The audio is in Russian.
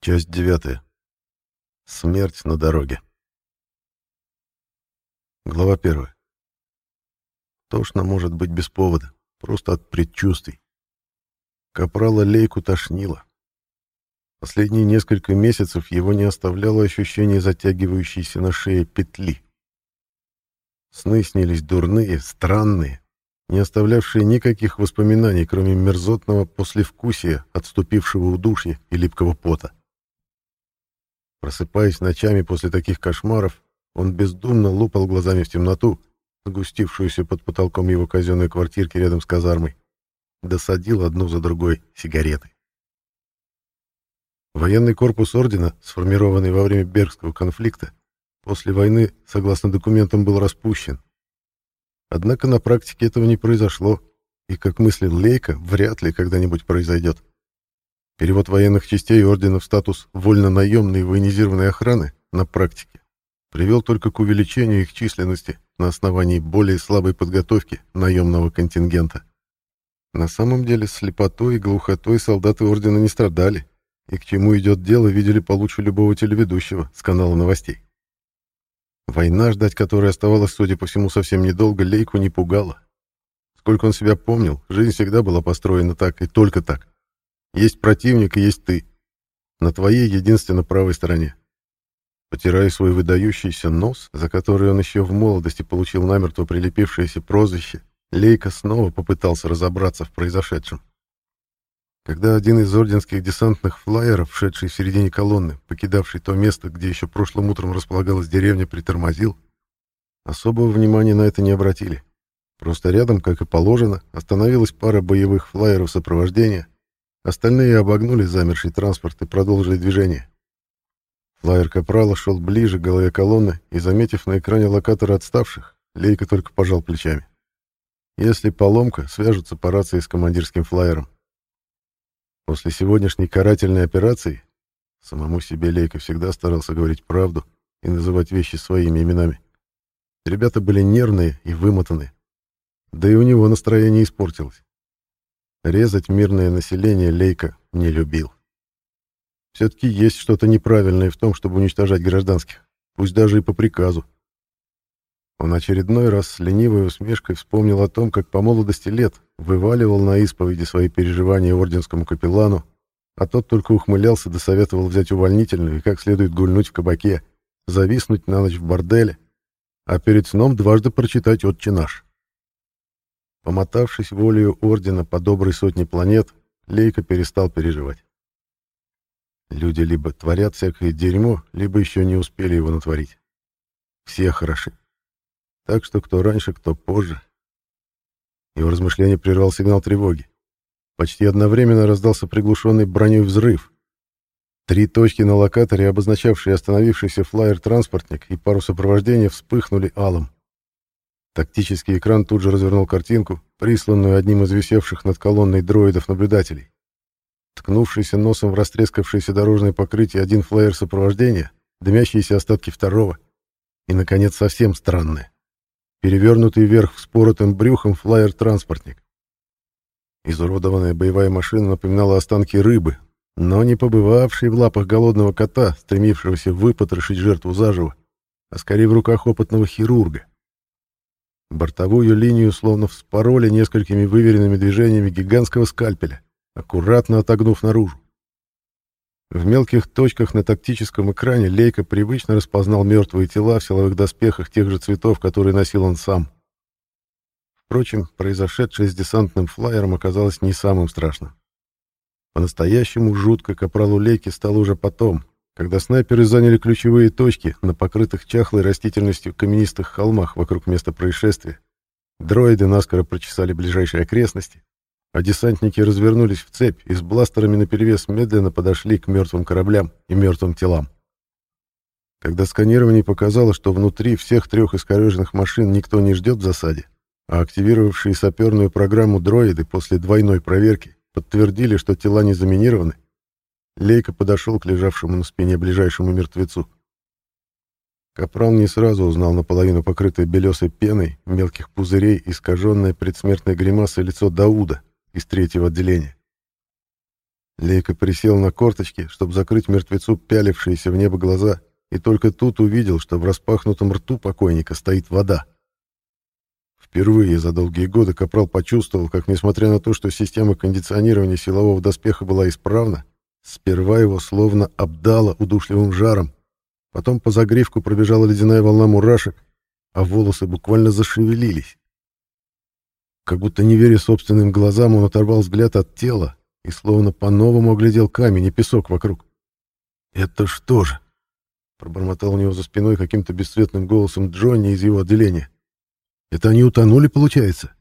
Часть девятая. Смерть на дороге. Глава первая. Тошно может быть без повода, просто от предчувствий. Капрала Лейку тошнило. Последние несколько месяцев его не оставляло ощущение затягивающейся на шее петли. Сны снились дурные, странные, не оставлявшие никаких воспоминаний, кроме мерзотного послевкусия, отступившего удушья и липкого пота. Просыпаясь ночами после таких кошмаров, он бездумно лупал глазами в темноту, сгустившуюся под потолком его казенной квартирки рядом с казармой, досадил одну за другой сигареты. Военный корпус ордена, сформированный во время Бергского конфликта, после войны, согласно документам, был распущен. Однако на практике этого не произошло, и, как мыслил Лейка, вряд ли когда-нибудь произойдет. Перевод военных частей ордена в статус вольно-наемной военизированной охраны на практике привел только к увеличению их численности на основании более слабой подготовки наемного контингента. На самом деле слепотой и глухотой солдаты ордена не страдали, и к чему идет дело видели получше любого телеведущего с канала новостей. Война, ждать которой оставалась, судя по всему, совсем недолго, Лейку не пугала. Сколько он себя помнил, жизнь всегда была построена так и только так. Есть противник и есть ты. На твоей единственно правой стороне. Потирая свой выдающийся нос, за который он еще в молодости получил намертво прилепившееся прозвище, Лейка снова попытался разобраться в произошедшем. Когда один из орденских десантных флайеров, шедший в середине колонны, покидавший то место, где еще прошлым утром располагалась деревня, притормозил, особого внимания на это не обратили. Просто рядом, как и положено, остановилась пара боевых флайеров сопровождения, Остальные обогнули замерший транспорт и продолжили движение. Флайер Капрала шел ближе к голове колонны и, заметив на экране локатора отставших, Лейка только пожал плечами. Если поломка, свяжутся по рации с командирским флайером. После сегодняшней карательной операции самому себе Лейка всегда старался говорить правду и называть вещи своими именами. Ребята были нервные и вымотанные. Да и у него настроение испортилось. Резать мирное население Лейка не любил. Все-таки есть что-то неправильное в том, чтобы уничтожать гражданских, пусть даже и по приказу. Он очередной раз с ленивой усмешкой вспомнил о том, как по молодости лет вываливал на исповеди свои переживания орденскому капеллану, а тот только ухмылялся да советовал взять увольнительную и как следует гульнуть в кабаке, зависнуть на ночь в борделе, а перед сном дважды прочитать «Отче наш». Помотавшись волею Ордена по доброй сотне планет, Лейка перестал переживать. Люди либо творят всякое дерьмо, либо еще не успели его натворить. Все хороши. Так что кто раньше, кто позже. Его размышление прервал сигнал тревоги. Почти одновременно раздался приглушенный броней взрыв. Три точки на локаторе, обозначавшие остановившийся флайер-транспортник и пару сопровождения, вспыхнули алым. Тактический экран тут же развернул картинку, присланную одним из висевших над колонной дроидов-наблюдателей. Ткнувшийся носом в растрескавшееся дорожное покрытие один флайер сопровождения, дымящиеся остатки второго. И, наконец, совсем странное. Перевернутый вверх вспоротым брюхом флайер-транспортник. Изуродованная боевая машина напоминала останки рыбы, но не побывавшей в лапах голодного кота, стремившегося выпотрошить жертву заживо, а скорее в руках опытного хирурга. Бортовую линию словно вспороли несколькими выверенными движениями гигантского скальпеля, аккуратно отогнув наружу. В мелких точках на тактическом экране Лейка привычно распознал мертвые тела в силовых доспехах тех же цветов, которые носил он сам. Впрочем, произошедшее с десантным флайером оказалось не самым страшным. По-настоящему жутко капралу Лейки стало уже потом, когда снайперы заняли ключевые точки на покрытых чахлой растительностью каменистых холмах вокруг места происшествия, дроиды наскоро прочесали ближайшие окрестности, а десантники развернулись в цепь и с бластерами наперевес медленно подошли к мертвым кораблям и мертвым телам. Когда сканирование показало, что внутри всех трех искореженных машин никто не ждет в засаде, а активировавшие саперную программу дроиды после двойной проверки подтвердили, что тела не заминированы, Лейка подошел к лежавшему на спине ближайшему мертвецу. Капрал не сразу узнал наполовину покрытое белесой пеной, мелких пузырей, искаженное предсмертной гримасой лицо Дауда из третьего отделения. Лейка присел на корточки, чтобы закрыть мертвецу пялившиеся в небо глаза, и только тут увидел, что в распахнутом рту покойника стоит вода. Впервые за долгие годы Капрал почувствовал, как, несмотря на то, что система кондиционирования силового доспеха была исправна, сперва его словно обдало удушливым жаром, потом по загривку пробежала ледяная волна мурашек, а волосы буквально зашевелились. Как будто не веря собственным глазам, он оторвал взгляд от тела и словно по-новому оглядел камень и песок вокруг. «Это что же?» — пробормотал у него за спиной каким-то бесцветным голосом Джонни из его отделения. «Это они утонули, получается?»